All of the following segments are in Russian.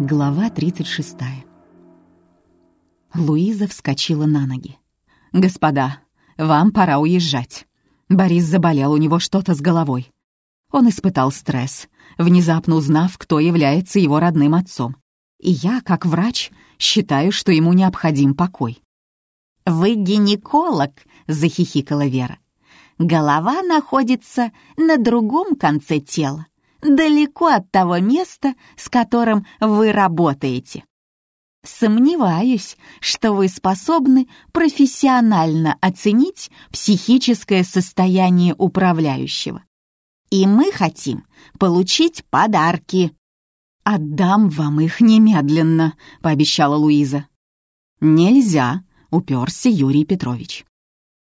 Глава 36. Луиза вскочила на ноги. «Господа, вам пора уезжать. Борис заболел, у него что-то с головой. Он испытал стресс, внезапно узнав, кто является его родным отцом. И я, как врач, считаю, что ему необходим покой». «Вы гинеколог», — захихикала Вера. «Голова находится на другом конце тела далеко от того места, с которым вы работаете. Сомневаюсь, что вы способны профессионально оценить психическое состояние управляющего. И мы хотим получить подарки. «Отдам вам их немедленно», — пообещала Луиза. «Нельзя», — уперся Юрий Петрович.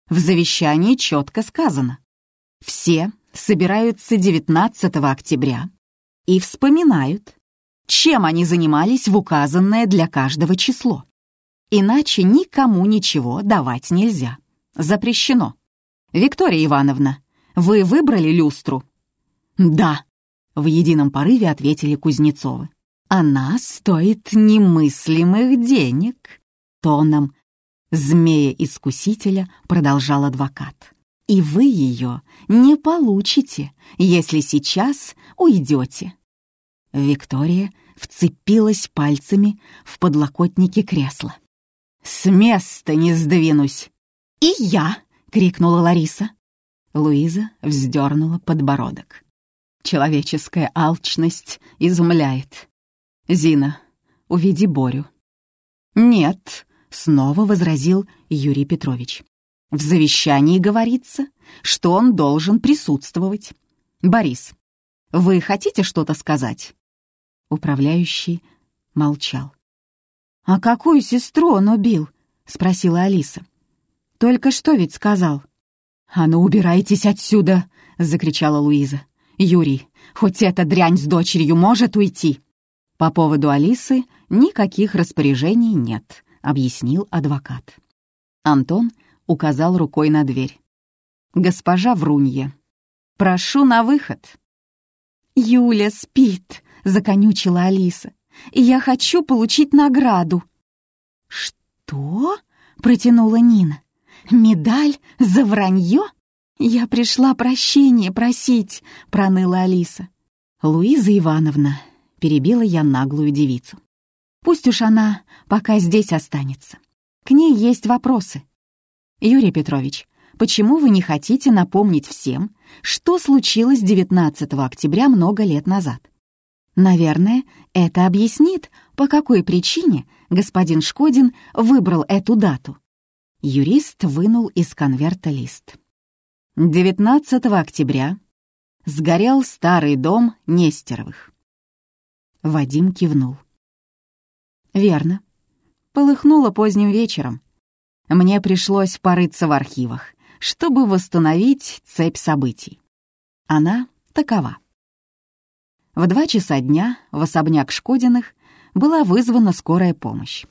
В завещании четко сказано. Все собираются 19 октября и вспоминают, чем они занимались в указанное для каждого число. Иначе никому ничего давать нельзя. Запрещено. Виктория Ивановна, вы выбрали люстру? Да, в едином порыве ответили Кузнецовы. Она стоит немыслимых денег. Тоном змея-искусителя продолжал адвокат и вы ее не получите, если сейчас уйдете». Виктория вцепилась пальцами в подлокотники кресла. «С места не сдвинусь!» «И я!» — крикнула Лариса. Луиза вздернула подбородок. Человеческая алчность изумляет. «Зина, уведи Борю». «Нет», — снова возразил Юрий Петрович. В завещании говорится, что он должен присутствовать. Борис, вы хотите что-то сказать?» Управляющий молчал. «А какую сестру он убил?» — спросила Алиса. «Только что ведь сказал». «А ну, убирайтесь отсюда!» — закричала Луиза. «Юрий, хоть эта дрянь с дочерью может уйти!» «По поводу Алисы никаких распоряжений нет», — объяснил адвокат. Антон указал рукой на дверь. «Госпожа Врунья, прошу на выход». «Юля спит», — законючила Алиса. «И я хочу получить награду». «Что?» — протянула Нина. «Медаль за вранье?» «Я пришла прощения просить», — проныла Алиса. «Луиза Ивановна», — перебила я наглую девицу. «Пусть уж она пока здесь останется. К ней есть вопросы. Юрий Петрович, почему вы не хотите напомнить всем, что случилось 19 октября много лет назад? Наверное, это объяснит, по какой причине господин Шкодин выбрал эту дату. Юрист вынул из конверта лист. 19 октября сгорел старый дом Нестеровых. Вадим кивнул. «Верно. Полыхнуло поздним вечером, мне пришлось порыться в архивах, чтобы восстановить цепь событий. Она такова. В два часа дня в особняк Шкодиных была вызвана скорая помощь.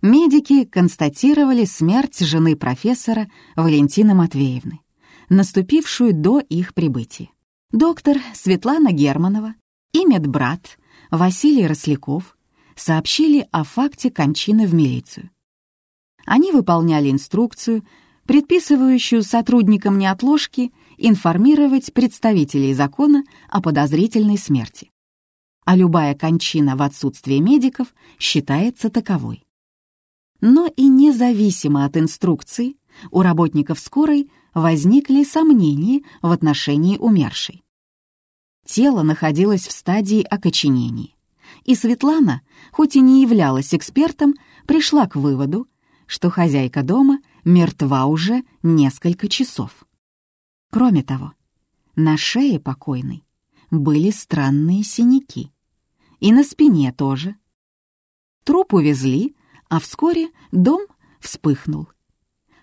Медики констатировали смерть жены профессора Валентины Матвеевны, наступившую до их прибытия. Доктор Светлана Германова и медбрат Василий Росляков сообщили о факте кончины в милицию. Они выполняли инструкцию, предписывающую сотрудникам неотложки информировать представителей закона о подозрительной смерти. А любая кончина в отсутствие медиков считается таковой. Но и независимо от инструкций, у работников скорой возникли сомнения в отношении умершей. Тело находилось в стадии окоченения, и Светлана, хоть и не являлась экспертом, пришла к выводу, что хозяйка дома мертва уже несколько часов. Кроме того, на шее покойной были странные синяки. И на спине тоже. Труп увезли, а вскоре дом вспыхнул.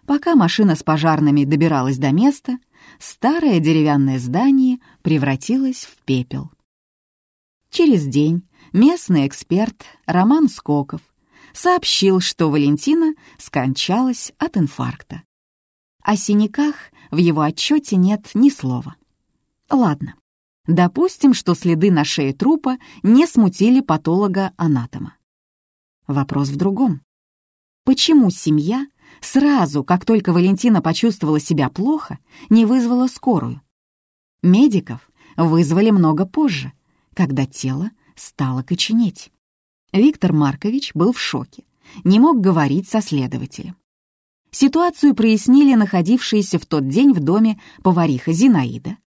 Пока машина с пожарными добиралась до места, старое деревянное здание превратилось в пепел. Через день местный эксперт Роман Скоков сообщил, что Валентина скончалась от инфаркта. О синяках в его отчете нет ни слова. Ладно, Допустим, что следы на шее трупа не смутили патолога-анатома. Вопрос в другом. Почему семья сразу, как только Валентина почувствовала себя плохо, не вызвала скорую? Медиков вызвали много позже, когда тело стало коченеть. Виктор Маркович был в шоке, не мог говорить со следователем. Ситуацию прояснили находившиеся в тот день в доме повариха Зинаида,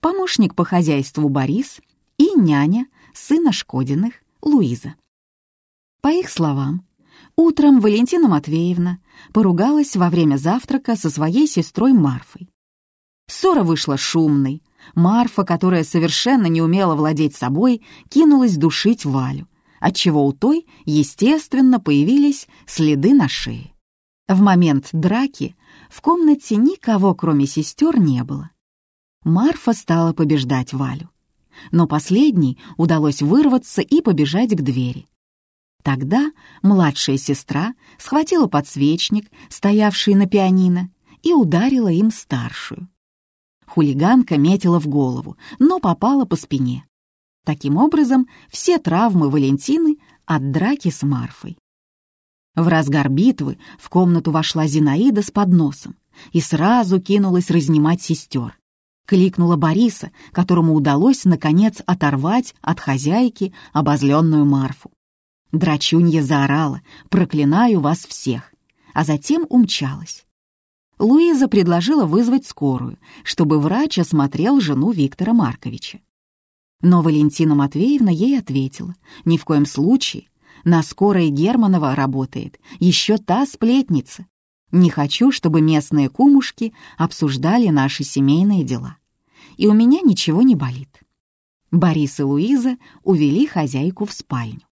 помощник по хозяйству Борис и няня сына Шкодиных Луиза. По их словам, утром Валентина Матвеевна поругалась во время завтрака со своей сестрой Марфой. Ссора вышла шумной. Марфа, которая совершенно не умела владеть собой, кинулась душить Валю, отчего у той, естественно, появились следы на шее. В момент драки в комнате никого, кроме сестер, не было. Марфа стала побеждать Валю. Но последней удалось вырваться и побежать к двери. Тогда младшая сестра схватила подсвечник, стоявший на пианино, и ударила им старшую. Хулиганка метила в голову, но попала по спине. Таким образом, все травмы Валентины от драки с Марфой. В разгар битвы в комнату вошла Зинаида с подносом и сразу кинулась разнимать сестер кликнула Бориса, которому удалось, наконец, оторвать от хозяйки обозленную Марфу. Драчунья заорала «Проклинаю вас всех!», а затем умчалась. Луиза предложила вызвать скорую, чтобы врач осмотрел жену Виктора Марковича. Но Валентина Матвеевна ей ответила, ни в коем случае, на скорой Германова работает еще та сплетница, не хочу, чтобы местные кумушки обсуждали наши семейные дела. И у меня ничего не болит. Борис и Луиза увели хозяйку в спальню.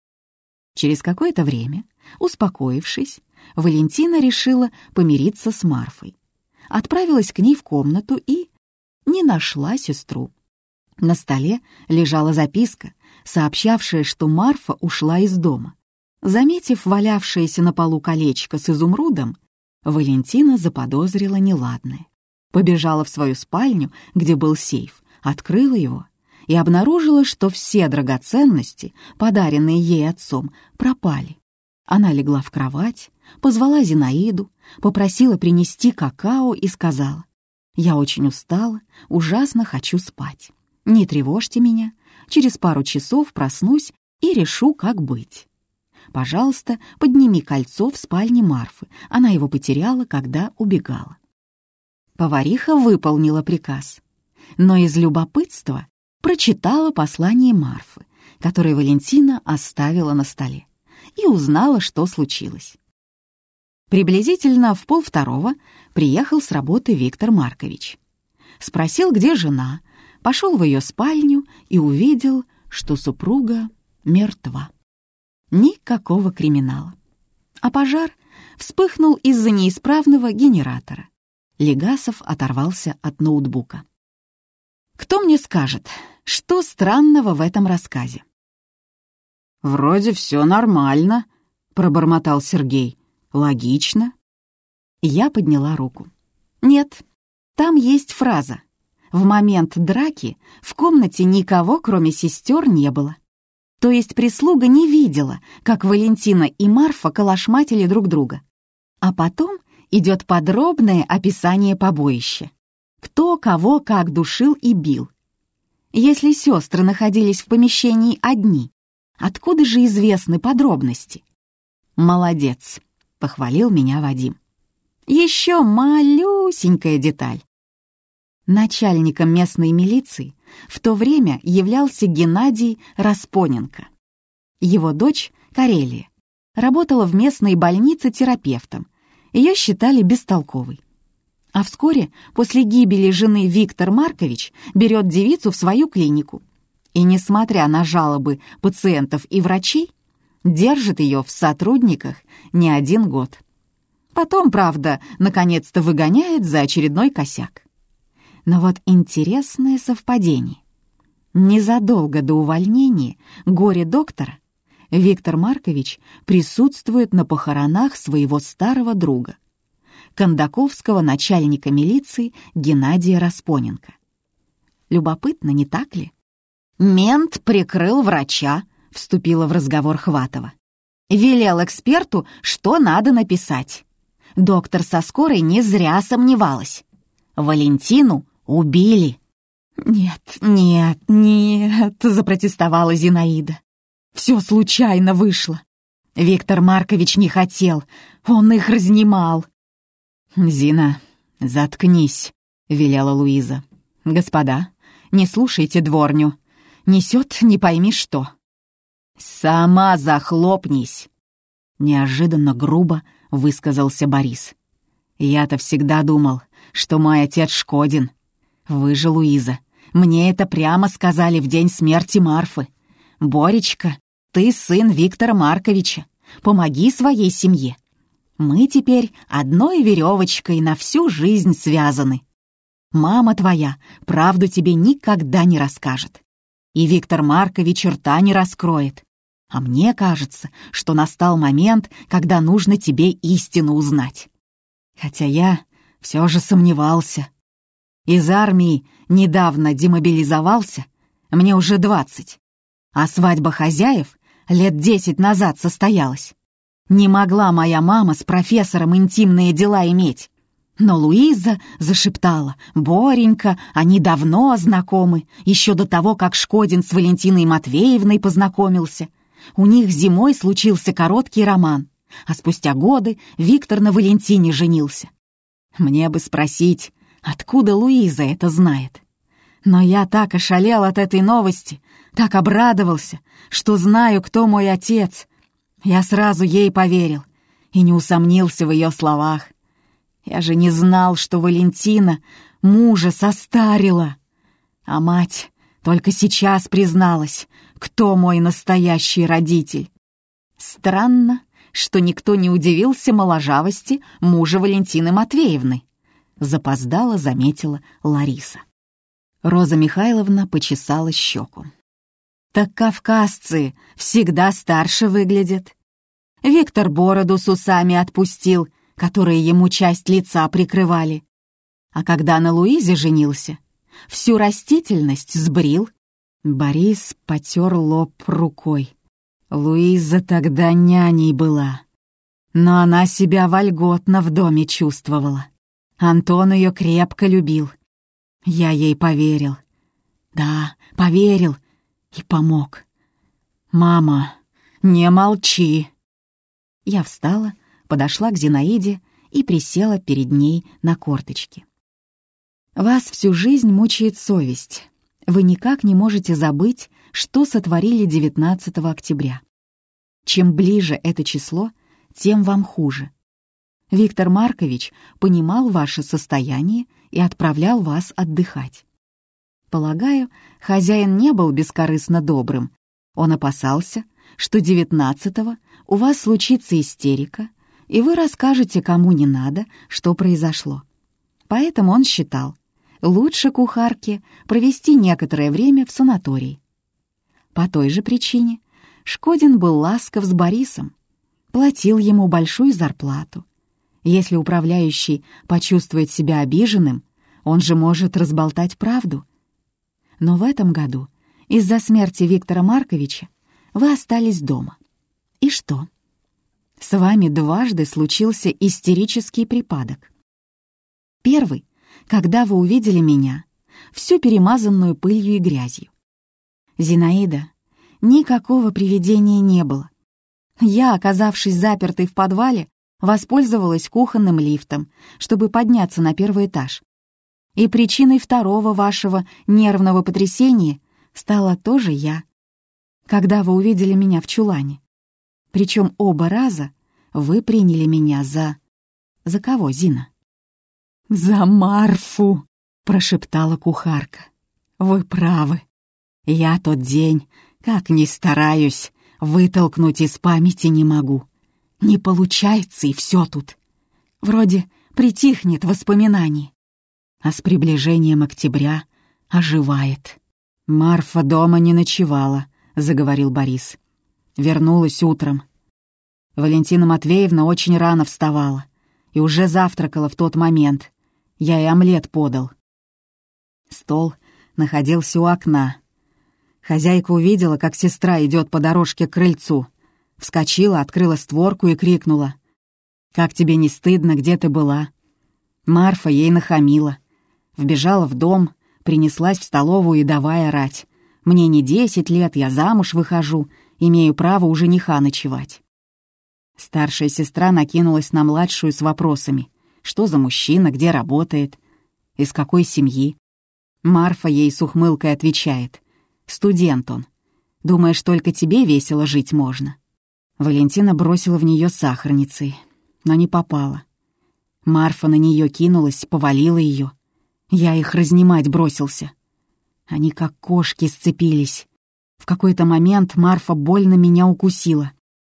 Через какое-то время, успокоившись, Валентина решила помириться с Марфой. Отправилась к ней в комнату и не нашла сестру. На столе лежала записка, сообщавшая, что Марфа ушла из дома. Заметив валявшееся на полу колечко с изумрудом, Валентина заподозрила неладное. Побежала в свою спальню, где был сейф, открыла его и обнаружила, что все драгоценности, подаренные ей отцом, пропали. Она легла в кровать, позвала Зинаиду, попросила принести какао и сказала, «Я очень устала, ужасно хочу спать. Не тревожьте меня, через пару часов проснусь и решу, как быть». Пожалуйста, подними кольцо в спальне Марфы. Она его потеряла, когда убегала. Повариха выполнила приказ, но из любопытства прочитала послание Марфы, которое Валентина оставила на столе, и узнала, что случилось. Приблизительно в полвторого приехал с работы Виктор Маркович. Спросил, где жена, пошел в ее спальню и увидел, что супруга мертва. Никакого криминала. А пожар вспыхнул из-за неисправного генератора. Легасов оторвался от ноутбука. «Кто мне скажет, что странного в этом рассказе?» «Вроде все нормально», — пробормотал Сергей. «Логично». Я подняла руку. «Нет, там есть фраза. В момент драки в комнате никого, кроме сестер, не было. То есть прислуга не видела, как Валентина и Марфа калашматили друг друга. А потом идет подробное описание побоища. Кто кого как душил и бил. Если сестры находились в помещении одни, откуда же известны подробности? «Молодец», — похвалил меня Вадим. Еще малюсенькая деталь. Начальником местной милиции в то время являлся Геннадий Распоненко. Его дочь, Карелия, работала в местной больнице терапевтом. Ее считали бестолковой. А вскоре, после гибели жены Виктор Маркович берет девицу в свою клинику. И, несмотря на жалобы пациентов и врачей, держит ее в сотрудниках не один год. Потом, правда, наконец-то выгоняет за очередной косяк. Но вот интересное совпадение. Незадолго до увольнения горе-доктора Виктор Маркович присутствует на похоронах своего старого друга, кондаковского начальника милиции Геннадия Распоненко. Любопытно, не так ли? Мент прикрыл врача, вступила в разговор Хватова. Велел эксперту, что надо написать. Доктор со скорой не зря сомневалась. Валентину убили. «Нет, нет, нет», — запротестовала Зинаида. «Все случайно вышло. Виктор Маркович не хотел, он их разнимал». «Зина, заткнись», — велела Луиза. «Господа, не слушайте дворню. Несет не пойми что». «Сама захлопнись!» Неожиданно грубо высказался Борис. «Я-то всегда думал, что мой отец Шкодин. Вы же, Луиза, мне это прямо сказали в день смерти Марфы. Боречка, ты сын Виктора Марковича. Помоги своей семье. Мы теперь одной веревочкой на всю жизнь связаны. Мама твоя правду тебе никогда не расскажет. И Виктор Маркович рта не раскроет. А мне кажется, что настал момент, когда нужно тебе истину узнать. Хотя я все же сомневался. Из армии недавно демобилизовался, мне уже двадцать. А свадьба хозяев лет десять назад состоялась. Не могла моя мама с профессором интимные дела иметь. Но Луиза зашептала, «Боренька, они давно знакомы, еще до того, как Шкодин с Валентиной Матвеевной познакомился. У них зимой случился короткий роман, а спустя годы Виктор на Валентине женился. Мне бы спросить, откуда Луиза это знает. Но я так ошалел от этой новости, так обрадовался, что знаю, кто мой отец. Я сразу ей поверил и не усомнился в ее словах. Я же не знал, что Валентина мужа состарила. А мать только сейчас призналась, кто мой настоящий родитель. Странно, что никто не удивился моложавости мужа Валентины Матвеевны. Запоздала, заметила Лариса. Роза Михайловна почесала щеку. «Так кавказцы всегда старше выглядят. Виктор бороду с усами отпустил, которые ему часть лица прикрывали. А когда на Луизе женился, всю растительность сбрил». Борис потер лоб рукой. Луиза тогда няней была. Но она себя вольготно в доме чувствовала. Антон ее крепко любил. Я ей поверил. Да, поверил и помог. «Мама, не молчи!» Я встала, подошла к Зинаиде и присела перед ней на корточки. «Вас всю жизнь мучает совесть. Вы никак не можете забыть, что сотворили 19 октября. Чем ближе это число, тем вам хуже. Виктор Маркович понимал ваше состояние и отправлял вас отдыхать. Полагаю, хозяин не был бескорыстно добрым. Он опасался, что 19-го у вас случится истерика, и вы расскажете кому не надо, что произошло. Поэтому он считал, лучше кухарке провести некоторое время в санатории. По той же причине Шкодин был ласков с Борисом, платил ему большую зарплату. Если управляющий почувствует себя обиженным, он же может разболтать правду. Но в этом году, из-за смерти Виктора Марковича, вы остались дома. И что? С вами дважды случился истерический припадок. Первый, когда вы увидели меня, всю перемазанную пылью и грязью. Зинаида, никакого привидения не было. Я, оказавшись запертой в подвале, воспользовалась кухонным лифтом, чтобы подняться на первый этаж. И причиной второго вашего нервного потрясения стала тоже я, когда вы увидели меня в чулане. Причем оба раза вы приняли меня за... За кого, Зина? «За Марфу!» — прошептала кухарка. «Вы правы. Я тот день, как ни стараюсь, вытолкнуть из памяти не могу. Не получается, и все тут. Вроде притихнет воспоминание. А с приближением октября оживает. «Марфа дома не ночевала», — заговорил Борис. Вернулась утром. Валентина Матвеевна очень рано вставала и уже завтракала в тот момент, я и омлет подал. Стол находился у окна. Хозяйка увидела, как сестра идет по дорожке к крыльцу. Вскочила, открыла створку и крикнула. «Как тебе не стыдно, где ты была?» Марфа ей нахамила. Вбежала в дом, принеслась в столовую и давай орать. «Мне не десять лет, я замуж выхожу, имею право у жениха ночевать». Старшая сестра накинулась на младшую с вопросами. Что за мужчина, где работает, из какой семьи? Марфа ей с ухмылкой отвечает. Студент он. Думаешь, только тебе весело жить можно? Валентина бросила в нее сахарницей, но не попала. Марфа на нее кинулась, повалила ее. Я их разнимать бросился. Они как кошки сцепились. В какой-то момент Марфа больно меня укусила.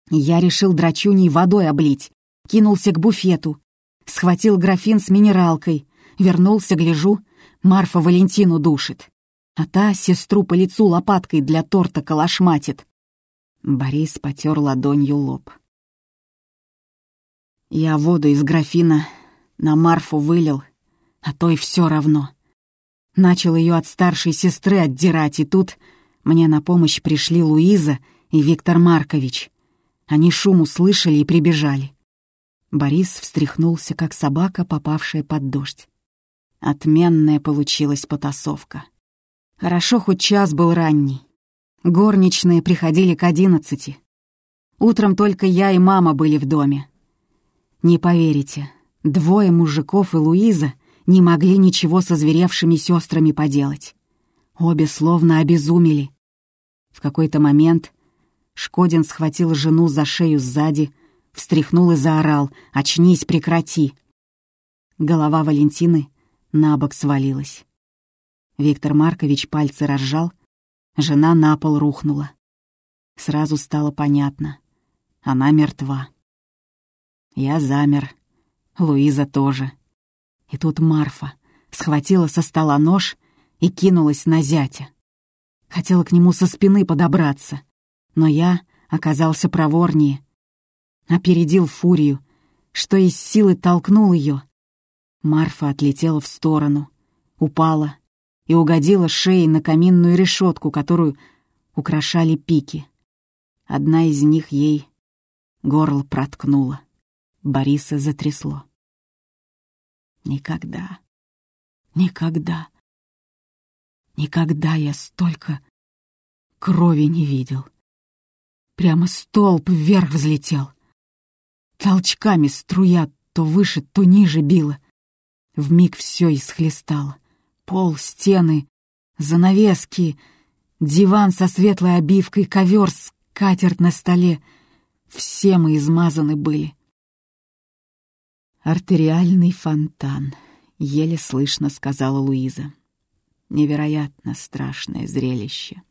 Я решил драчуней водой облить. Кинулся к буфету. Схватил графин с минералкой. Вернулся, гляжу, Марфа Валентину душит. А та сестру по лицу лопаткой для торта калашматит. Борис потер ладонью лоб. Я воду из графина на Марфу вылил, а то и все равно. Начал ее от старшей сестры отдирать, и тут мне на помощь пришли Луиза и Виктор Маркович. Они шум услышали и прибежали. Борис встряхнулся, как собака, попавшая под дождь. Отменная получилась потасовка. Хорошо, хоть час был ранний. Горничные приходили к одиннадцати. Утром только я и мама были в доме. Не поверите, двое мужиков и Луиза не могли ничего со зверевшими сестрами поделать. Обе словно обезумели. В какой-то момент Шкодин схватил жену за шею сзади, встряхнул и заорал «Очнись, прекрати!». Голова Валентины на бок свалилась. Виктор Маркович пальцы разжал, жена на пол рухнула. Сразу стало понятно. Она мертва. Я замер. Луиза тоже. И тут Марфа схватила со стола нож и кинулась на зятя. Хотела к нему со спины подобраться, но я оказался проворнее. Опередил фурию, что из силы толкнул ее. Марфа отлетела в сторону, упала и угодила шеей на каминную решетку, которую украшали пики. Одна из них ей горло проткнула. Бориса затрясло. Никогда, никогда, никогда я столько крови не видел. Прямо столб вверх взлетел. Толчками струя то выше, то ниже била. Вмиг все исхлестало. Пол, стены, занавески, диван со светлой обивкой, ковер, скатерть на столе. Все мы измазаны были. «Артериальный фонтан», — еле слышно сказала Луиза. Невероятно страшное зрелище.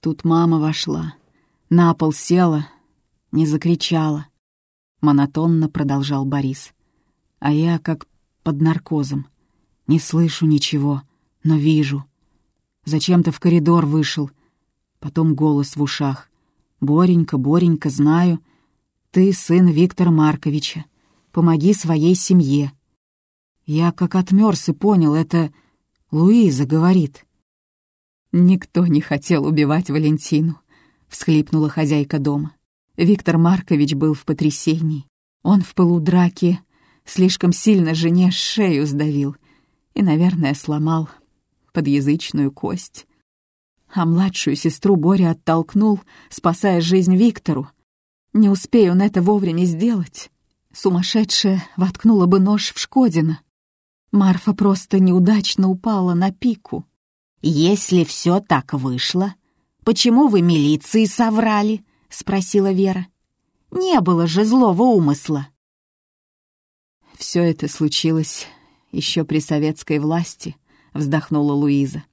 Тут мама вошла, на пол села, не закричала. Монотонно продолжал Борис. А я как под наркозом. Не слышу ничего, но вижу. Зачем-то в коридор вышел. Потом голос в ушах. «Боренька, Боренька, знаю. Ты сын Виктора Марковича. Помоги своей семье». Я как отмёрз и понял, это Луиза говорит. Никто не хотел убивать Валентину. — всхлипнула хозяйка дома. Виктор Маркович был в потрясении. Он в пылу драки слишком сильно жене шею сдавил и, наверное, сломал подъязычную кость. А младшую сестру Боря оттолкнул, спасая жизнь Виктору. Не успею он это вовремя сделать. Сумасшедшая воткнула бы нож в Шкодина. Марфа просто неудачно упала на пику. «Если все так вышло, «Почему вы милиции соврали?» — спросила Вера. «Не было же злого умысла». «Все это случилось еще при советской власти», — вздохнула Луиза.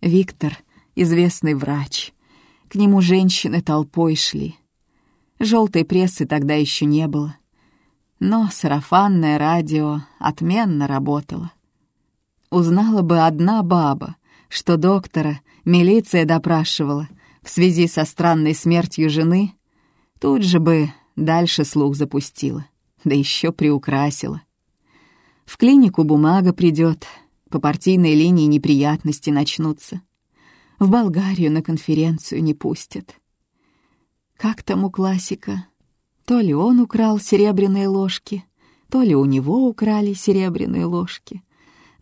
«Виктор — известный врач. К нему женщины толпой шли. Желтой прессы тогда еще не было. Но сарафанное радио отменно работало. Узнала бы одна баба, что доктора милиция допрашивала в связи со странной смертью жены, тут же бы дальше слух запустила, да еще приукрасила. В клинику бумага придет, по партийной линии неприятности начнутся. В Болгарию на конференцию не пустят. Как там у классика? То ли он украл серебряные ложки, то ли у него украли серебряные ложки.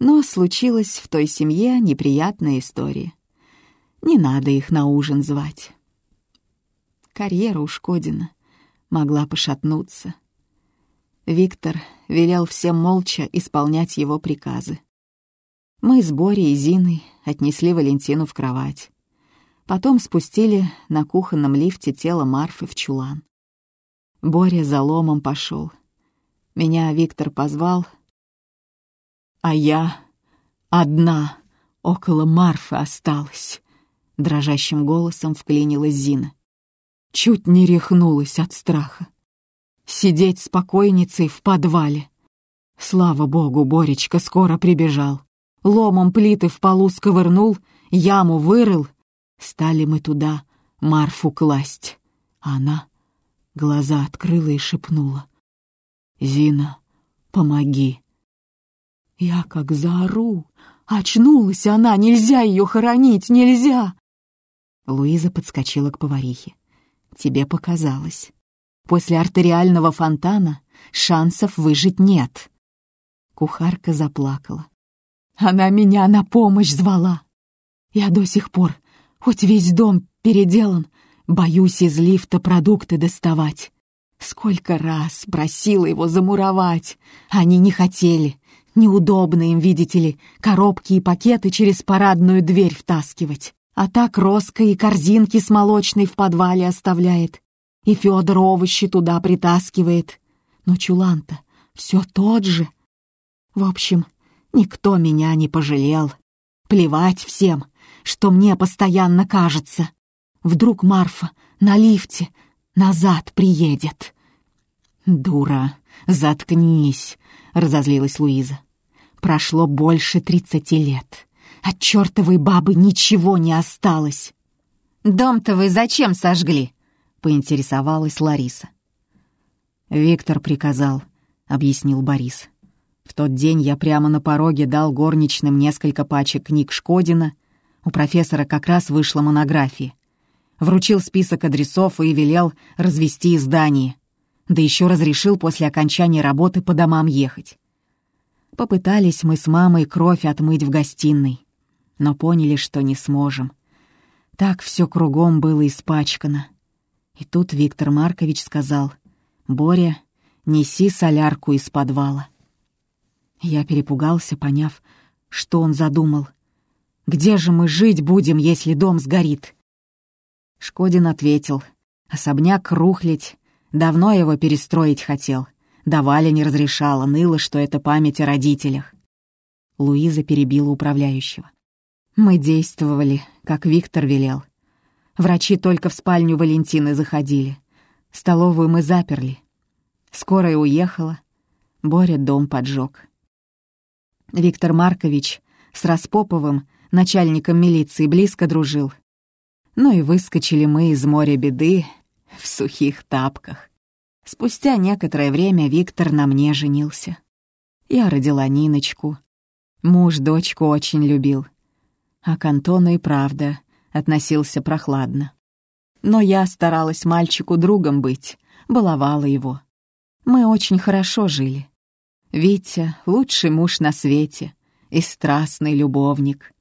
Но случилась в той семье неприятная история. Не надо их на ужин звать. Карьера у Шкодина могла пошатнуться. Виктор велел всем молча исполнять его приказы. Мы с Борей и Зиной отнесли Валентину в кровать. Потом спустили на кухонном лифте тело Марфы в чулан. Боря за ломом пошел. Меня Виктор позвал, а я одна около Марфы осталась. Дрожащим голосом вклинилась Зина. Чуть не рехнулась от страха. Сидеть спокойницей в подвале. Слава богу, Боречка скоро прибежал. Ломом плиты в полу сковырнул, яму вырыл. Стали мы туда Марфу класть. Она глаза открыла и шепнула. «Зина, помоги!» Я как заору. Очнулась она, нельзя ее хоронить, нельзя! Луиза подскочила к поварихе. Тебе показалось. После артериального фонтана шансов выжить нет. Кухарка заплакала. Она меня на помощь звала. Я до сих пор, хоть весь дом переделан, боюсь из лифта продукты доставать. Сколько раз просила его замуровать. Они не хотели. Неудобно им, видите ли, коробки и пакеты через парадную дверь втаскивать. А так Роска и корзинки с молочной в подвале оставляет. И Федор овощи туда притаскивает. Но чулан-то все тот же. В общем, никто меня не пожалел. Плевать всем, что мне постоянно кажется. Вдруг Марфа на лифте назад приедет. «Дура, заткнись», — разозлилась Луиза. «Прошло больше тридцати лет. От чертовой бабы ничего не осталось». «Дом-то вы зачем сожгли?» — поинтересовалась Лариса. «Виктор приказал», — объяснил Борис. «В тот день я прямо на пороге дал горничным несколько пачек книг Шкодина. У профессора как раз вышла монография. Вручил список адресов и велел развести издание да еще разрешил после окончания работы по домам ехать. Попытались мы с мамой кровь отмыть в гостиной, но поняли, что не сможем. Так все кругом было испачкано. И тут Виктор Маркович сказал, «Боря, неси солярку из подвала». Я перепугался, поняв, что он задумал. «Где же мы жить будем, если дом сгорит?» Шкодин ответил, «Особняк рухлить, Давно его перестроить хотел. Давали не разрешала, ныла, что это память о родителях. Луиза перебила управляющего. Мы действовали, как Виктор велел. Врачи только в спальню Валентины заходили. Столовую мы заперли. Скорая уехала. Боря дом поджег. Виктор Маркович с Распоповым, начальником милиции, близко дружил. Ну и выскочили мы из моря беды в сухих тапках. Спустя некоторое время Виктор на мне женился. Я родила Ниночку. Муж дочку очень любил. А к Антону и правда относился прохладно. Но я старалась мальчику другом быть, баловала его. Мы очень хорошо жили. Витя — лучший муж на свете и страстный любовник.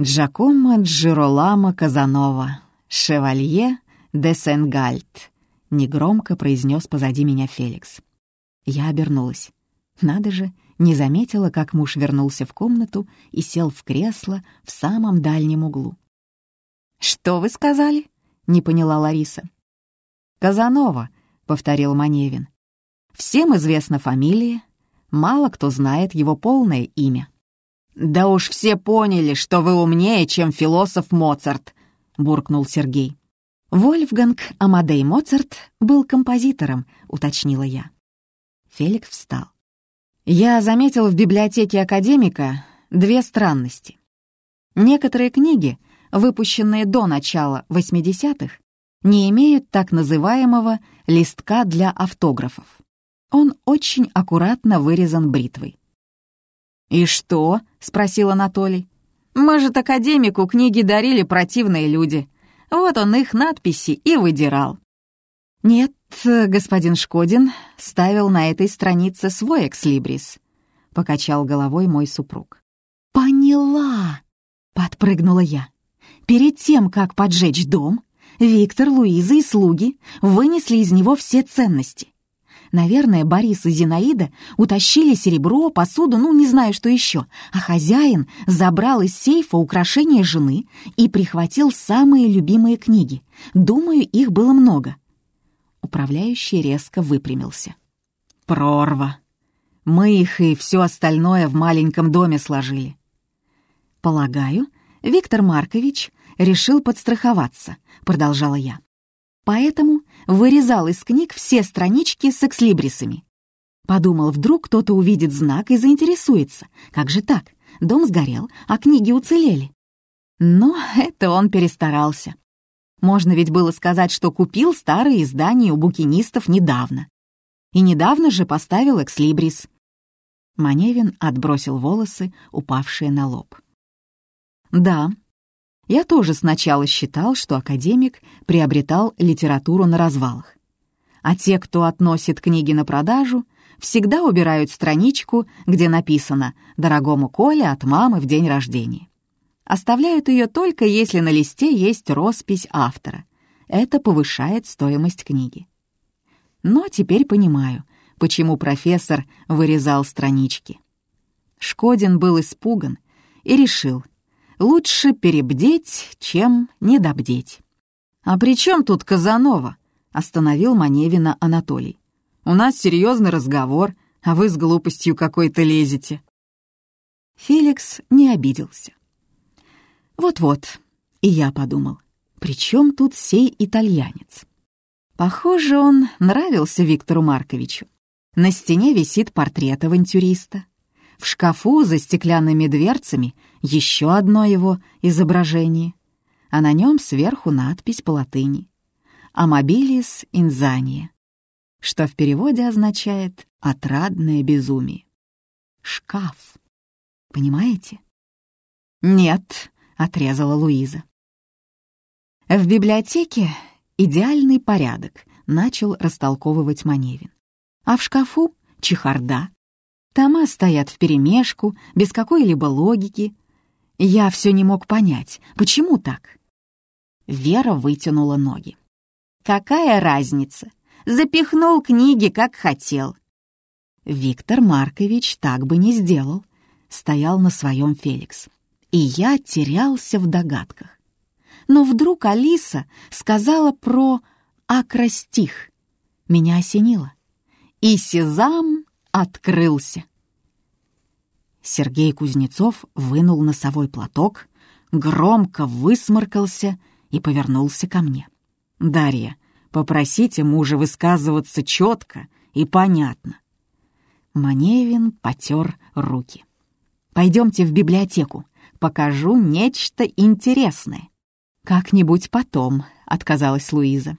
Джакомо Джиролама Казанова, шевалье де Сенгальт», — негромко произнес позади меня Феликс. Я обернулась. Надо же, не заметила, как муж вернулся в комнату и сел в кресло в самом дальнем углу. «Что вы сказали?» — не поняла Лариса. «Казанова», — повторил Маневин. «Всем известна фамилия, мало кто знает его полное имя». «Да уж все поняли, что вы умнее, чем философ Моцарт», — буркнул Сергей. «Вольфганг Амадей Моцарт был композитором», — уточнила я. Феликс встал. «Я заметил в библиотеке академика две странности. Некоторые книги, выпущенные до начала 80-х, не имеют так называемого листка для автографов. Он очень аккуратно вырезан бритвой. «И что?» — спросил Анатолий. Может, академику книги дарили противные люди. Вот он их надписи и выдирал. Нет, господин Шкодин ставил на этой странице свой экслибрис. Покачал головой мой супруг. Поняла! Подпрыгнула я. Перед тем, как поджечь дом, Виктор, Луиза и слуги вынесли из него все ценности. Наверное, Борис и Зинаида утащили серебро, посуду, ну, не знаю, что еще. А хозяин забрал из сейфа украшения жены и прихватил самые любимые книги. Думаю, их было много. Управляющий резко выпрямился. «Прорва! Мы их и все остальное в маленьком доме сложили». «Полагаю, Виктор Маркович решил подстраховаться», — продолжала я. Поэтому вырезал из книг все странички с экслибрисами. Подумал, вдруг кто-то увидит знак и заинтересуется. Как же так? Дом сгорел, а книги уцелели. Но это он перестарался. Можно ведь было сказать, что купил старые издания у букинистов недавно. И недавно же поставил экслибрис. Маневин отбросил волосы, упавшие на лоб. Да, я тоже сначала считал, что академик приобретал литературу на развалах. А те, кто относит книги на продажу, всегда убирают страничку, где написано «Дорогому Коле от мамы в день рождения». Оставляют ее только если на листе есть роспись автора. Это повышает стоимость книги. Но теперь понимаю, почему профессор вырезал странички. Шкодин был испуган и решил, Лучше перебдеть, чем недобдеть. «А при чем тут Казанова?» — остановил Маневина Анатолий. «У нас серьезный разговор, а вы с глупостью какой-то лезете». Феликс не обиделся. «Вот-вот», — и я подумал, «при чем тут сей итальянец?» Похоже, он нравился Виктору Марковичу. На стене висит портрет авантюриста. В шкафу за стеклянными дверцами еще одно его изображение, а на нем сверху надпись по латыни «Amabilis insania», что в переводе означает «отрадное безумие». Шкаф. Понимаете? «Нет», — отрезала Луиза. В библиотеке идеальный порядок, начал растолковывать Маневин. А в шкафу — чехарда, Тома стоят вперемешку, без какой-либо логики. Я все не мог понять, почему так? Вера вытянула ноги. «Какая разница? Запихнул книги, как хотел». Виктор Маркович так бы не сделал, стоял на своем Феликс. И я терялся в догадках. Но вдруг Алиса сказала про акростих. Меня осенило. И Сезам открылся. Сергей Кузнецов вынул носовой платок, громко высморкался и повернулся ко мне. «Дарья, попросите мужа высказываться четко и понятно». Маневин потер руки. «Пойдемте в библиотеку, покажу нечто интересное». «Как-нибудь потом», — отказалась Луиза.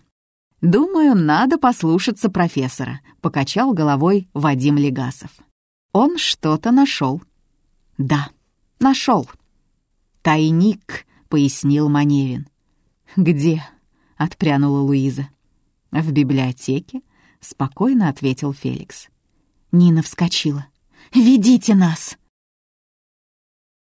«Думаю, надо послушаться профессора», — покачал головой Вадим Легасов. «Он что-то нашел». «Да, нашел». «Тайник», — пояснил Маневин. «Где?» — отпрянула Луиза. «В библиотеке», — спокойно ответил Феликс. Нина вскочила. «Ведите нас!»